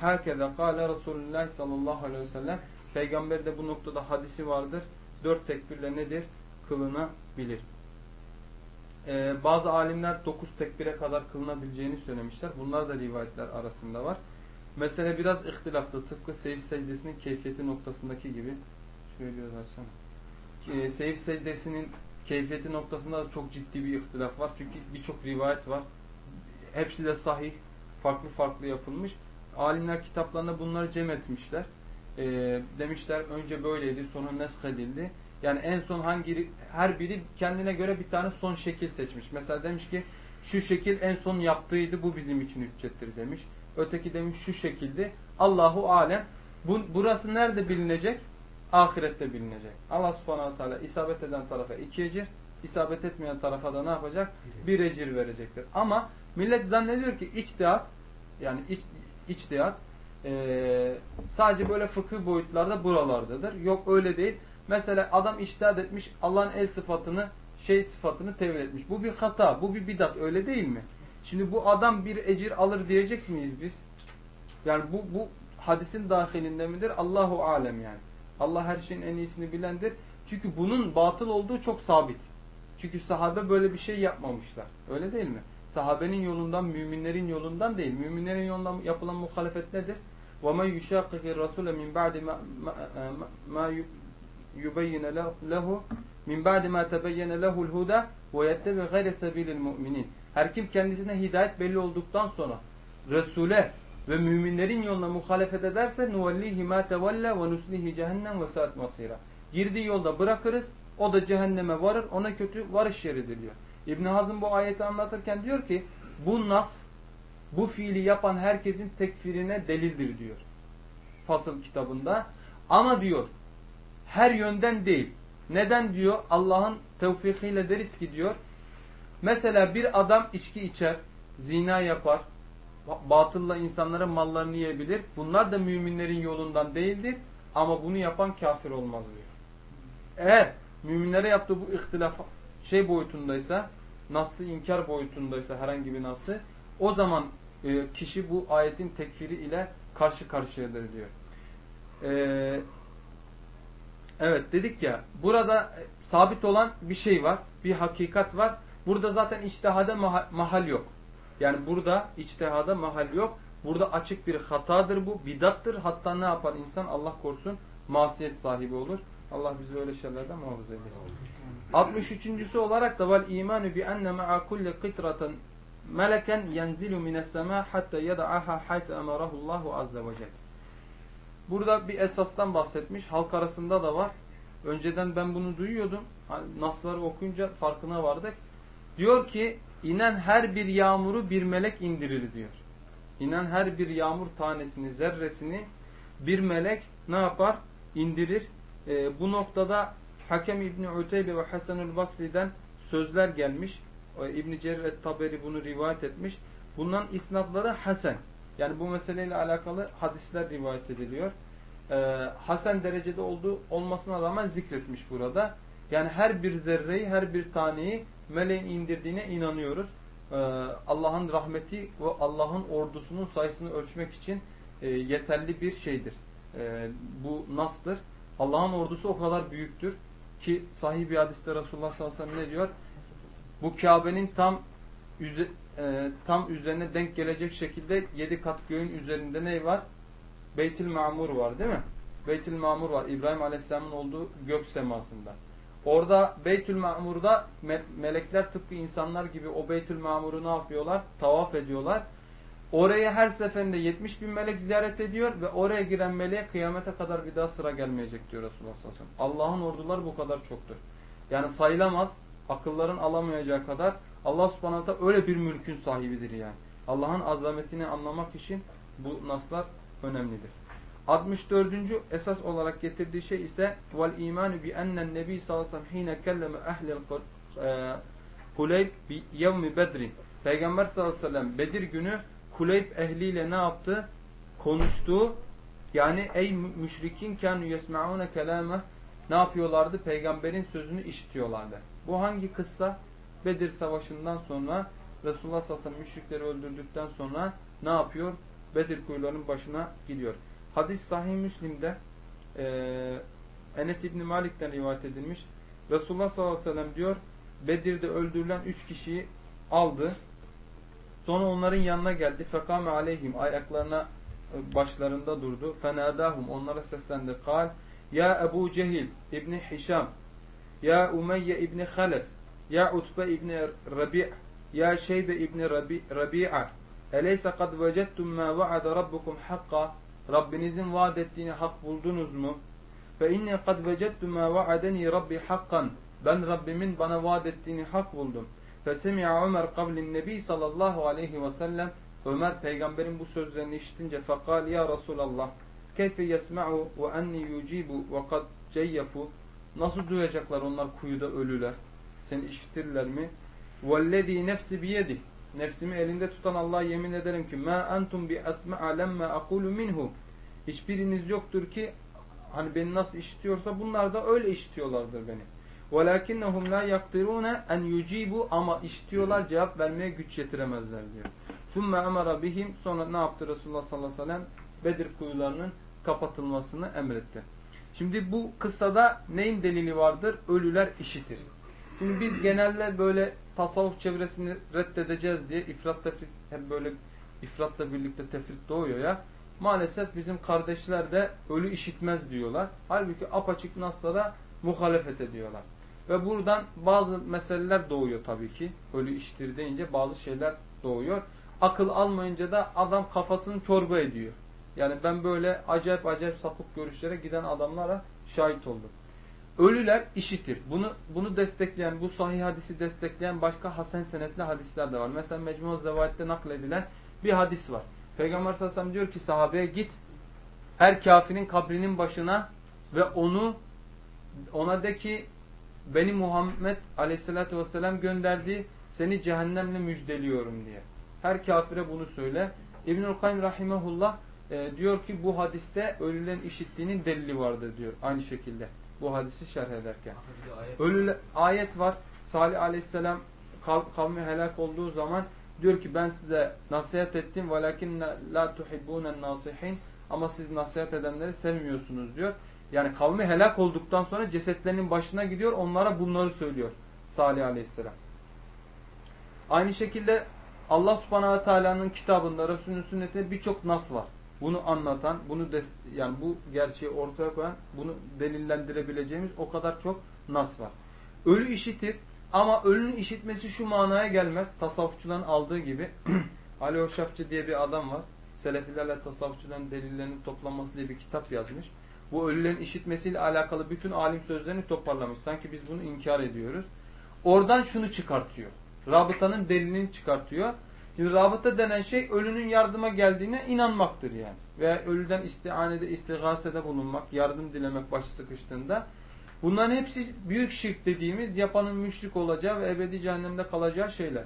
Hakeze kâle Resulullah sallallahu aleyhi ve sellem Peygamber de bu noktada hadisi vardır. Dört tekbirle nedir? Kılınabilir. Ee, bazı alimler dokuz tekbire kadar kılınabileceğini söylemişler. Bunlar da rivayetler arasında var. Mesele biraz ihtilafta. Tıpkı seyif secdesinin keyfiyeti noktasındaki gibi. Şöyle biraz açsana. E, seyif secdesinin keyfiyeti noktasında da çok ciddi bir ihtilaf var. Çünkü birçok rivayet var. Hepsi de sahih. Farklı farklı yapılmış. Alimler kitaplarında bunları cem etmişler. E, demişler önce böyleydi sonra nesk edildi. Yani en son hangi her biri kendine göre bir tane son şekil seçmiş. Mesela demiş ki şu şekil en son yaptığıydı bu bizim için hüccettir demiş. Öteki demiş şu şekilde. Allahu alem. Bu, burası nerede bilinecek? Ahirette bilinecek. Allah subhanahu teala isabet eden tarafa iki ecir, isabet etmeyen tarafa da ne yapacak? Bir ecir verecektir. Ama millet zannediyor ki içtihat yani iç, içtihat e, sadece böyle fıkıh boyutlarda buralardadır. Yok öyle değil. Mesela adam içtihat etmiş Allah'ın el sıfatını şey sıfatını tevil etmiş. Bu bir hata, bu bir bidat öyle değil mi? Şimdi bu adam bir ecir alır diyecek miyiz biz? Yani bu, bu hadisin dahilinde midir? Allahu alem yani. Allah her şeyin en iyisini bilendir. Çünkü bunun batıl olduğu çok sabit. Çünkü sahabe böyle bir şey yapmamışlar. Öyle değil mi? Sahabenin yolundan, müminlerin yolundan değil. Müminlerin yolundan yapılan muhalefet nedir? وَمَنْ يُشَاقِقِ الرَّسُولَ مِنْ بَعْدِ مَا yubeyyine lehu min ba'di ma tebeyyene lehul huda ve yettebi gayre sebilil mu'minin. Her kim kendisine hidayet belli olduktan sonra Resul'e ve müminlerin yoluna muhalefet ederse nuvellihi ma tevella ve nuslihi cehennem ve saat masira. Girdiği yolda bırakırız. O da cehenneme varır. Ona kötü varış yeridir diyor. İbn Hazım bu ayeti anlatırken diyor ki bu nas bu fiili yapan herkesin tekfirine delildir diyor. Fasıl kitabında. Ama diyor her yönden değil. Neden diyor? Allah'ın tevfikiyle deriz ki diyor. Mesela bir adam içki içer, zina yapar, batılla insanların mallarını yiyebilir. Bunlar da müminlerin yolundan değildir. Ama bunu yapan kafir olmaz diyor. Eğer müminlere yaptığı bu ihtilaf şey boyutundaysa, nasıl inkar boyutundaysa herhangi bir nasıl, o zaman e, kişi bu ayetin tekfiri ile karşı karşıyadır diyor. E, Evet dedik ya burada e, sabit olan bir şey var. Bir hakikat var. Burada zaten içtihada mahal yok. Yani burada içtihada mahal yok. Burada açık bir hatadır bu. Bidattır. Hatta ne yapar insan Allah korusun masiyet sahibi olur. Allah bizi öyle şeylerden muhafaza eylesin. 63. olarak da vel imanu bi enne ma'a kulli qitratin meleken yenzilu mines sema hatta yed'aha haythu emarahu Allahu azze ve celle. Burada bir esastan bahsetmiş. Halk arasında da var. Önceden ben bunu duyuyordum. Hani nasları okuyunca farkına vardık. Diyor ki inen her bir yağmuru bir melek indirir diyor. İnen her bir yağmur tanesini, zerresini bir melek ne yapar? İndirir. Ee, bu noktada Hakem İbni Uteybe ve Hasanül Basri'den sözler gelmiş. İbn Cerir et-Taberi bunu rivayet etmiş. Bundan isnatları Hasan. Yani bu meseleyle alakalı hadisler rivayet ediliyor. Ee, Hasan derecede olduğu olmasına rağmen zikretmiş burada. Yani her bir zerreyi, her bir taneyi meleğin indirdiğine inanıyoruz. Ee, Allah'ın rahmeti ve Allah'ın ordusunun sayısını ölçmek için e, yeterli bir şeydir. E, bu nastır. Allah'ın ordusu o kadar büyüktür ki sahih bir hadiste Resulullah sallallahu aleyhi ve sellem ne diyor? Bu Kabe'nin tam e, tam üzerine denk gelecek şekilde yedi kat göğün üzerinde ne var? Beytil Mamur var değil mi? Beytil Mamur var. İbrahim Aleyhisselam'ın olduğu gök semasında. Orada Beytül Mamur'da me melekler tıpkı insanlar gibi o Beytül Mamur'u ne yapıyorlar? Tavaf ediyorlar. Oraya her seferinde 70 bin melek ziyaret ediyor ve oraya giren meleğe kıyamete kadar bir daha sıra gelmeyecek diyor Resulullah sallallahu aleyhi ve sellem. Allah'ın orduları bu kadar çoktur. Yani sayılamaz, akılların alamayacağı kadar Allah subhanahu da öyle bir mülkün sahibidir yani. Allah'ın azametini anlamak için bu naslar önemlidir. 64. esas olarak getirdiği şey ise vel imanu bi ennen nebi sallallahu aleyhi ve sellem hine kelleme ehlil Kuleyb bi yevmi bedrin. Peygamber sallallahu aleyhi ve sellem Bedir günü Kuleyb ehliyle ne yaptı? Konuştu. Yani ey müşrikin kanu yesmaune kelame ne yapıyorlardı? Peygamberin sözünü işitiyorlardı. Bu hangi kıssa? Bedir Savaşı'ndan sonra Resulullah sallallahu aleyhi ve sellem müşrikleri öldürdükten sonra ne yapıyor? Bedir kuyularının başına gidiyor. Hadis Sahih Müslim'de e, Enes İbni Malik'ten rivayet edilmiş. Resulullah sallallahu aleyhi ve sellem diyor Bedir'de öldürülen üç kişiyi aldı. Sonra onların yanına geldi. Fekame aleyhim ayaklarına başlarında durdu. Fenadahum onlara seslendi. Kal Ya Ebu Cehil İbni Hişam Ya Umeyye İbni Halef Ya Utbe İbni Rabi' Ya Şeybe İbni Rabi'a Eleyse kad vecettum ma vaada rabbukum hakka Rabbinizin vaat ettiğini hak buldunuz mu? Fe inni kad vecettum ma vaadeni rabbi hakkan Ben Rabbimin bana vaat ettiğini hak buldum. Fesemi'a Ömer kavlin nebi sallallahu aleyhi ve sellem Ömer peygamberin bu sözlerini işitince fekal ya Resulallah keyfe yesma'u ve enni yucibu ve kad ceyyefu Nasıl duyacaklar onlar kuyuda ölüler? Seni işitirler mi? Vellezî nefsi biyedih Nefsimi elinde tutan Allah'a yemin ederim ki ma entum bi esma'a lemma aqulu minhu Hiçbiriniz yoktur ki hani beni nasıl işitiyorsa bunlar da öyle işitiyorlardır beni. وَلَكِنَّهُمْ لَا يَقْدِرُونَ en yucibu ama işitiyorlar cevap vermeye güç yetiremezler diyor. ثُمَّ اَمَرَ bihim Sonra ne yaptı Resulullah sallallahu aleyhi ve sellem? Bedir kuyularının kapatılmasını emretti. Şimdi bu kıssada neyin delili vardır? Ölüler işitir. Şimdi biz genelde böyle tasavvuf çevresini reddedeceğiz diye ifrat tefrit hep böyle ifratla birlikte tefrit doğuyor ya. Maalesef bizim kardeşler de ölü işitmez diyorlar. Halbuki apaçık naslara muhalefet ediyorlar. Ve buradan bazı meseleler doğuyor tabii ki. Ölü işitir deyince bazı şeyler doğuyor. Akıl almayınca da adam kafasını çorba ediyor. Yani ben böyle acayip acayip sapık görüşlere giden adamlara şahit oldum. Ölüler işitir. Bunu bunu destekleyen, bu sahih hadisi destekleyen başka hasen senetli hadisler de var. Mesela Mecmu Zevait'te nakledilen bir hadis var. Peygamber sallallahu diyor ki sahabeye git her kafirin kabrinin başına ve onu ona de ki beni Muhammed aleyhissalatü vesselam gönderdi seni cehennemle müjdeliyorum diye. Her kafire bunu söyle. İbnül Kayyum rahimehullah e, diyor ki bu hadiste ölülerin işittiğinin delili vardır diyor. Aynı şekilde bu hadisi şerh ederken. Ölüle, ayet var. Salih aleyhisselam kav, kavmi helak olduğu zaman diyor ki ben size nasihat ettim velakin la tuhibbunen nasihin ama siz nasihat edenleri sevmiyorsunuz diyor. Yani kavmi helak olduktan sonra cesetlerinin başına gidiyor onlara bunları söylüyor Salih aleyhisselam. Aynı şekilde Allah subhanahu teala'nın kitabında Resulünün sünnetinde birçok nas var. Bunu anlatan, bunu yani bu gerçeği ortaya koyan, bunu delillendirebileceğimiz o kadar çok nas var. Ölü işitir ama ölünün işitmesi şu manaya gelmez. Tasavvufçuların aldığı gibi. [CLEARS THROAT] Ali Hoşafçı diye bir adam var. Selefilerle tasavvufçuların delillerinin toplanması diye bir kitap yazmış. Bu ölülerin işitmesiyle alakalı bütün alim sözlerini toparlamış. Sanki biz bunu inkar ediyoruz. Oradan şunu çıkartıyor. Rabıtanın delilini çıkartıyor. Şimdi rabıta denen şey ölünün yardıma geldiğine inanmaktır yani. Veya ölüden istihanede, istigasede bulunmak, yardım dilemek başı sıkıştığında. Bunların hepsi büyük şirk dediğimiz yapanın müşrik olacağı ve ebedi cehennemde kalacağı şeyler.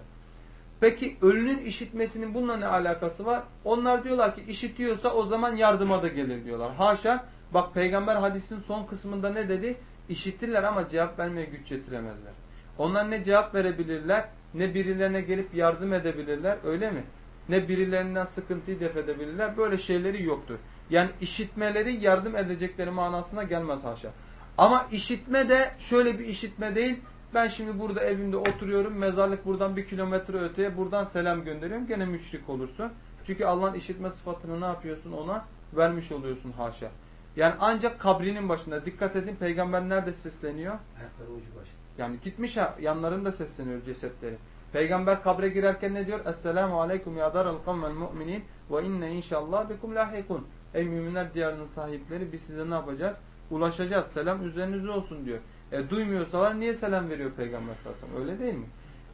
Peki ölünün işitmesinin bununla ne alakası var? Onlar diyorlar ki işitiyorsa o zaman yardıma da gelir diyorlar. Haşa bak peygamber hadisin son kısmında ne dedi? İşitirler ama cevap vermeye güç yetiremezler. Onlar ne cevap verebilirler ne birilerine gelip yardım edebilirler öyle mi? Ne birilerinden sıkıntıyı def edebilirler. Böyle şeyleri yoktur. Yani işitmeleri yardım edecekleri manasına gelmez haşa. Ama işitme de şöyle bir işitme değil. Ben şimdi burada evimde oturuyorum. Mezarlık buradan bir kilometre öteye. Buradan selam gönderiyorum. Gene müşrik olursun. Çünkü Allah'ın işitme sıfatını ne yapıyorsun ona? Vermiş oluyorsun haşa. Yani ancak kabrinin başında. Dikkat edin peygamber nerede sesleniyor? Ayakları ucu başında. Yani gitmiş yanlarında sesleniyor cesetleri. Peygamber kabre girerken ne diyor? Esselamu aleyküm ya daral kavmel mu'minin ve inne inşallah bikum lahikun. Ey müminler diyarının sahipleri biz size ne yapacağız? Ulaşacağız. Selam üzerinize olsun diyor. E, duymuyorsalar niye selam veriyor Peygamber sallallahu Öyle değil mi?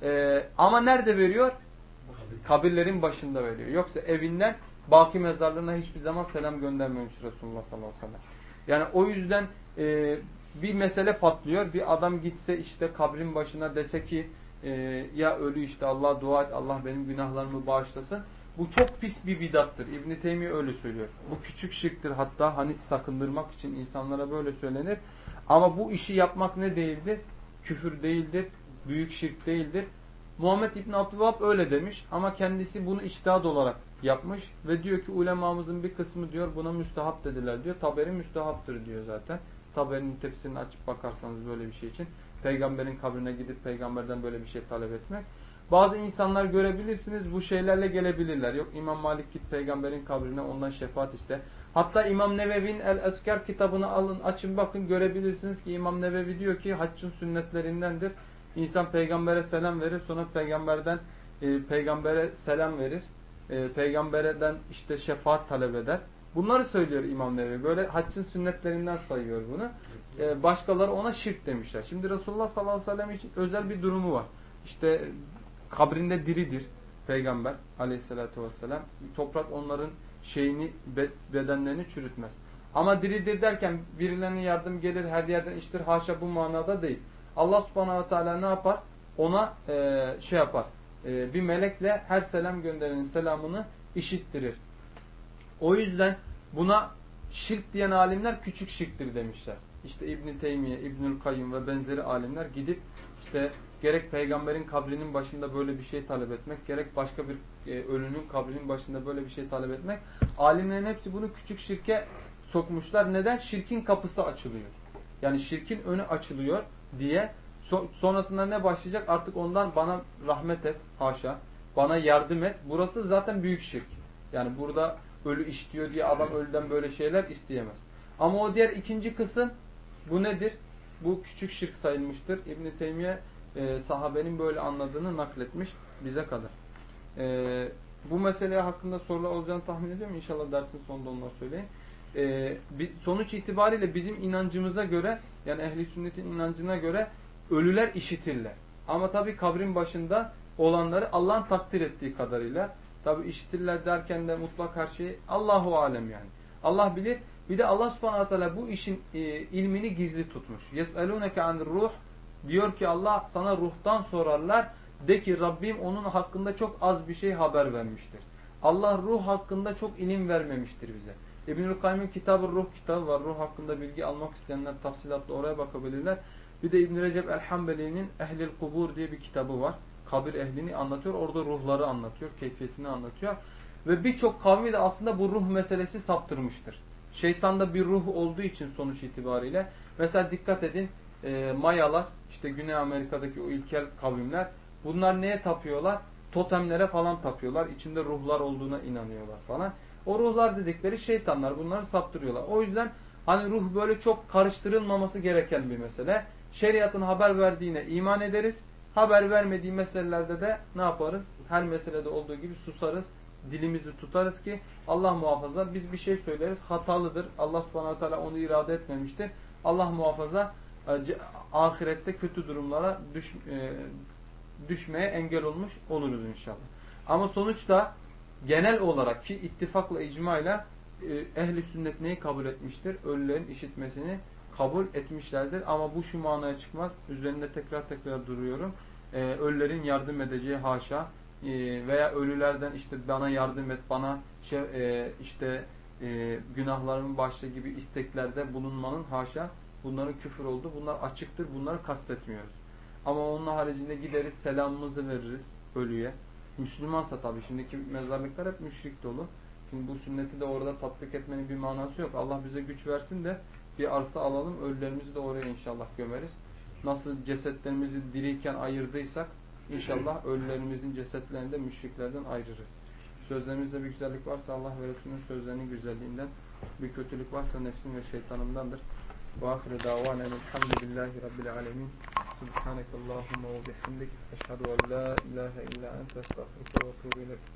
E, ama nerede veriyor? Kabirlerin başında veriyor. Yoksa evinden baki mezarlığına hiçbir zaman selam göndermemiş Resulullah sallallahu aleyhi ve sellem. Yani o yüzden e, bir mesele patlıyor. Bir adam gitse işte kabrin başına dese ki e, ya ölü işte Allah dua et Allah benim günahlarımı bağışlasın. Bu çok pis bir bidattır. İbn Teymi öyle söylüyor. Bu küçük şirktir hatta hani sakındırmak için insanlara böyle söylenir. Ama bu işi yapmak ne değildir? Küfür değildir. Büyük şirk değildir. Muhammed İbn Abdülvahab öyle demiş ama kendisi bunu içtihad olarak yapmış ve diyor ki ulemamızın bir kısmı diyor buna müstehap dediler diyor. Taberi müstehaptır diyor zaten. Taberinin tefsirini açıp bakarsanız böyle bir şey için peygamberin kabrine gidip peygamberden böyle bir şey talep etmek. Bazı insanlar görebilirsiniz bu şeylerle gelebilirler. Yok İmam Malik git peygamberin kabrine ondan şefaat iste. Hatta İmam Nevevi'nin El Esker kitabını alın açın bakın görebilirsiniz ki İmam Nevevi diyor ki haccın sünnetlerindendir. İnsan peygambere selam verir sonra peygamberden e, peygambere selam verir. E, peygamberden işte şefaat talep eder. Bunları söylüyor İmam Nevevi. Böyle haccın sünnetlerinden sayıyor bunu. E, başkaları ona şirk demişler. Şimdi Resulullah sallallahu aleyhi ve sellem için özel bir durumu var. İşte kabrinde diridir peygamber aleyhissalatü vesselam. Toprak onların şeyini bedenlerini çürütmez. Ama diridir derken birilerine yardım gelir her yerden iştir haşa bu manada değil. Allah subhanahu teala ne yapar? Ona e, şey yapar. E, bir melekle her selam gönderenin selamını işittirir. O yüzden buna şirk diyen alimler küçük şirktir demişler. İşte İbn Teymiye, İbnül Kayyum ve benzeri alimler gidip işte gerek peygamberin kabrinin başında böyle bir şey talep etmek, gerek başka bir e, ölünün kabrinin başında böyle bir şey talep etmek. Alimlerin hepsi bunu küçük şirke sokmuşlar. Neden? Şirkin kapısı açılıyor. Yani şirkin önü açılıyor diye so sonrasında ne başlayacak? Artık ondan bana rahmet et, haşa, bana yardım et. Burası zaten büyük şirk. Yani burada ölü istiyor diye adam ölüden böyle şeyler isteyemez. Ama o diğer ikinci kısım bu nedir? Bu küçük şirk sayılmıştır. İbn Teymiye e, sahabenin böyle anladığını nakletmiş bize kadar. E, bu mesele hakkında sorular olacağını tahmin ediyorum. İnşallah dersin sonunda onları söyleyeyim. E, bir, sonuç itibariyle bizim inancımıza göre yani ehli sünnetin inancına göre ölüler işitirler. Ama tabi kabrin başında olanları Allah'ın takdir ettiği kadarıyla tabi işitirler derken de mutlak her şeyi Allahu alem yani. Allah bilir. Bir de Allah subhanahu teala bu işin e, ilmini gizli tutmuş. Yes'elûneke anir ruh Diyor ki Allah sana ruhtan sorarlar. De ki Rabbim onun hakkında çok az bir şey haber vermiştir. Allah ruh hakkında çok ilim vermemiştir bize. İbnül Kayyum'un kitabı Ruh kitabı var. Ruh hakkında bilgi almak isteyenler tafsilatla oraya bakabilirler. Bir de İbn Recep el-Hambeli'nin Ehlil Kubur diye bir kitabı var. Kabir ehlini anlatıyor. Orada ruhları anlatıyor. Keyfiyetini anlatıyor. Ve birçok kavmi de aslında bu ruh meselesi saptırmıştır. Şeytanda bir ruh olduğu için sonuç itibariyle. Mesela dikkat edin e, Mayalar işte Güney Amerika'daki o ilkel kavimler bunlar neye tapıyorlar? Totemlere falan tapıyorlar. İçinde ruhlar olduğuna inanıyorlar falan. O ruhlar dedikleri şeytanlar bunları saptırıyorlar. O yüzden hani ruh böyle çok karıştırılmaması gereken bir mesele. Şeriatın haber verdiğine iman ederiz. Haber vermediği meselelerde de ne yaparız? Her meselede olduğu gibi susarız. Dilimizi tutarız ki Allah muhafaza biz bir şey söyleriz hatalıdır. Allah subhanahu teala onu irade etmemiştir. Allah muhafaza ahirette kötü durumlara düş, e, düşmeye engel olmuş oluruz inşallah. Ama sonuçta genel olarak ki ittifakla icmayla e, ehli sünnet neyi kabul etmiştir? Ölülerin işitmesini kabul etmişlerdir. Ama bu şu manaya çıkmaz. Üzerinde tekrar tekrar duruyorum. E, ölülerin yardım edeceği haşa e, veya ölülerden işte bana yardım et, bana şey, e, işte e, günahlarımın başta gibi isteklerde bulunmanın haşa Bunların küfür oldu. Bunlar açıktır. Bunları kastetmiyoruz. Ama onun haricinde gideriz selamımızı veririz ölüye. Müslümansa tabii. Şimdiki mezarlıklar hep müşrik dolu. Şimdi bu sünneti de orada tatbik etmenin bir manası yok. Allah bize güç versin de bir arsa alalım. Ölülerimizi de oraya inşallah gömeriz nasıl cesetlerimizi diriyken ayırdıysak inşallah ölülerimizin cesetlerini de müşriklerden ayırırız. Sözlerimizde bir güzellik varsa Allah ve Resulünün sözlerinin güzelliğinden, bir kötülük varsa nefsin ve şeytanımdandır. Ve ahire davanen elhamdülillahi rabbil alemin. Subhanekallahumma ve bihamdik. Eşhedü en la ilahe illa ente estağfurke ve etûbü.